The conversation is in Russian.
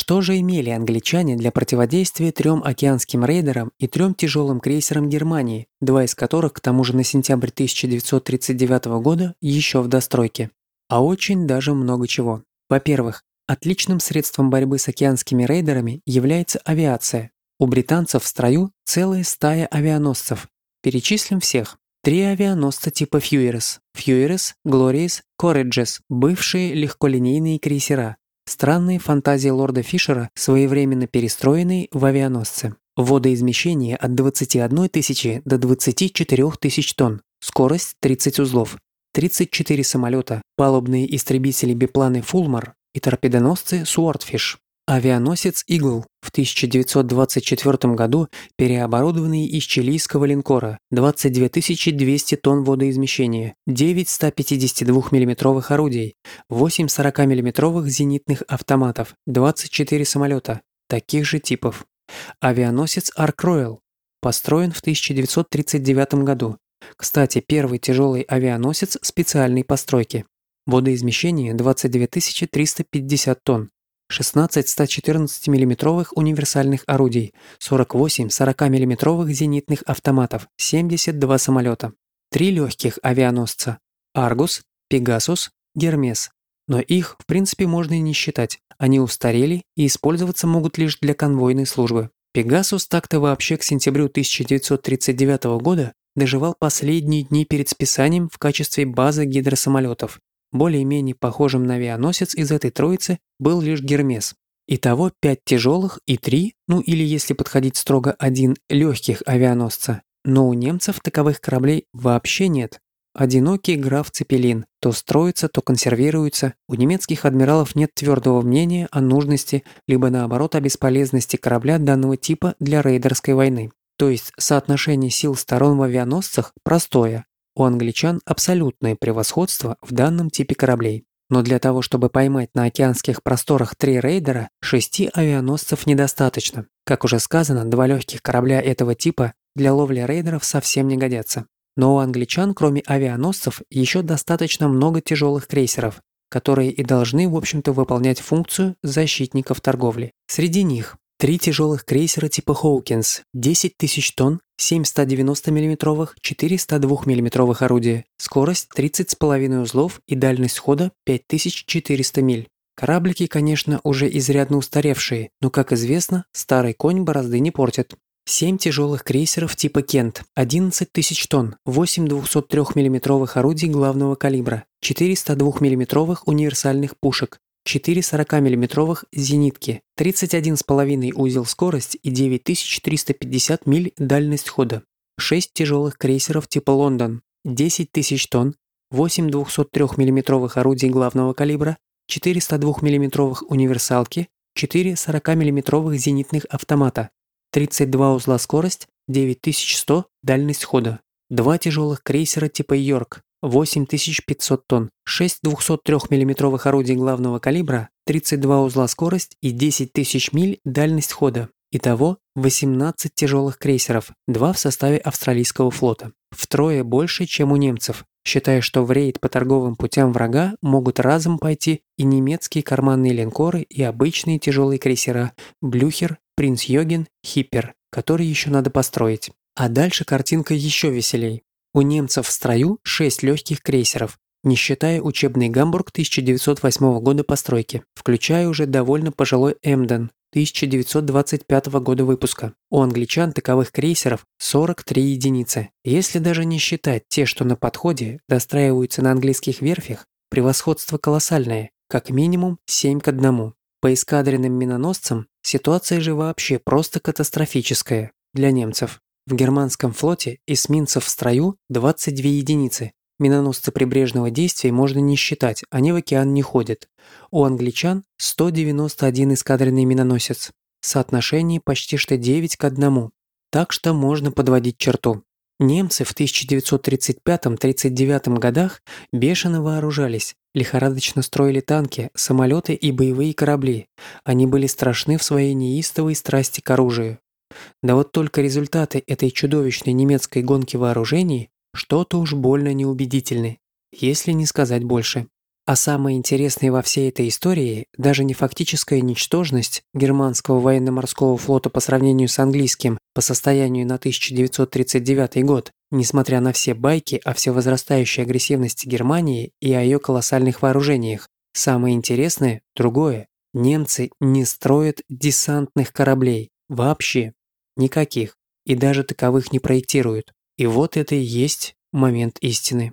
Что же имели англичане для противодействия трем океанским рейдерам и трем тяжелым крейсерам Германии, два из которых к тому же на сентябрь 1939 года еще в достройке? А очень даже много чего. Во-первых, отличным средством борьбы с океанскими рейдерами является авиация. У британцев в строю целая стая авианосцев. Перечислим всех. Три авианосца типа Фьюерс, Фьюерс, Глориес, Courageous, бывшие легколинейные крейсера, Странные фантазии лорда Фишера, своевременно перестроенные в авианосцы. Водоизмещение от 21 тысячи до 24 тысяч тонн. Скорость 30 узлов. 34 самолета, палубные истребители-бипланы «Фулмар» и торпедоносцы «Суортфиш». Авианосец «Игл» в 1924 году переоборудованный из чилийского линкора, 22 200 тонн водоизмещения, 9 152 миллиметровых орудий, 8 40 миллиметровых зенитных автоматов, 24 самолета, таких же типов. Авианосец «Арк Роyal» построен в 1939 году. Кстати, первый тяжелый авианосец специальной постройки. Водоизмещение 22 350 тонн. 16 114 миллиметровых универсальных орудий, 48 40 миллиметровых зенитных автоматов, 72 самолета. Три легких авианосца – Аргус, Пегасус, Гермес. Но их, в принципе, можно и не считать. Они устарели и использоваться могут лишь для конвойной службы. Пегасус так-то вообще к сентябрю 1939 года доживал последние дни перед списанием в качестве базы гидросамолетов. Более-менее похожим на авианосец из этой троицы был лишь Гермес. Итого пять тяжелых и три, ну или если подходить строго один, легких авианосца. Но у немцев таковых кораблей вообще нет. Одинокий граф Цепелин то строится, то консервируется. У немецких адмиралов нет твердого мнения о нужности, либо наоборот о бесполезности корабля данного типа для рейдерской войны. То есть соотношение сил сторон в авианосцах простое. У англичан абсолютное превосходство в данном типе кораблей. Но для того, чтобы поймать на океанских просторах три рейдера, шести авианосцев недостаточно. Как уже сказано, два легких корабля этого типа для ловли рейдеров совсем не годятся. Но у англичан, кроме авианосцев, еще достаточно много тяжелых крейсеров, которые и должны, в общем-то, выполнять функцию защитников торговли. Среди них Три тяжелых крейсера типа Хоукинс, 10 тысяч тонн, 7 190 мм, 4 102 мм орудия, скорость 30,5 узлов и дальность хода 5400 миль. Кораблики, конечно, уже изрядно устаревшие, но, как известно, старый конь борозды не портит. 7 тяжелых крейсеров типа Кент, 11 тысяч тонн, 8 203 мм орудий главного калибра, 4 102 мм универсальных пушек, 4 40-мм зенитки, 31,5 узел скорость и 9350 миль дальность хода, 6 тяжелых крейсеров типа «Лондон», 10 тысяч тонн, 8 203 мм орудий главного калибра, 4 102 мм универсалки, 4 40 мм зенитных автомата, 32 узла скорость, 9100 дальность хода, 2 тяжелых крейсера типа «Йорк», 8500 тонн, 6 203 мм орудий главного калибра, 32 узла скорость и 10 тысяч миль дальность хода. Итого 18 тяжелых крейсеров, два в составе австралийского флота. Втрое больше, чем у немцев, считая, что в рейд по торговым путям врага могут разом пойти и немецкие карманные линкоры, и обычные тяжелые крейсера Блюхер, Принц Йоген, Хиппер, которые еще надо построить. А дальше картинка еще веселей. У немцев в строю 6 легких крейсеров, не считая учебный Гамбург 1908 года постройки, включая уже довольно пожилой Эмден 1925 года выпуска. У англичан таковых крейсеров 43 единицы. Если даже не считать те, что на подходе, достраиваются на английских верфях, превосходство колоссальное, как минимум 7 к 1. По эскадренным миноносцам ситуация же вообще просто катастрофическая для немцев. В германском флоте эсминцев в строю 22 единицы. Миноносцы прибрежного действия можно не считать, они в океан не ходят. У англичан 191 эскадренный миноносец. Соотношение почти что 9 к 1. Так что можно подводить черту. Немцы в 1935-39 годах бешено вооружались, лихорадочно строили танки, самолеты и боевые корабли. Они были страшны в своей неистовой страсти к оружию. Да вот только результаты этой чудовищной немецкой гонки вооружений что-то уж больно неубедительны, если не сказать больше. А самое интересное во всей этой истории даже не фактическая ничтожность германского военно-морского флота по сравнению с английским по состоянию на 1939 год, несмотря на все байки о всевозрастающей агрессивности Германии и о ее колоссальных вооружениях. Самое интересное – другое. Немцы не строят десантных кораблей. Вообще. Никаких. И даже таковых не проектируют. И вот это и есть момент истины.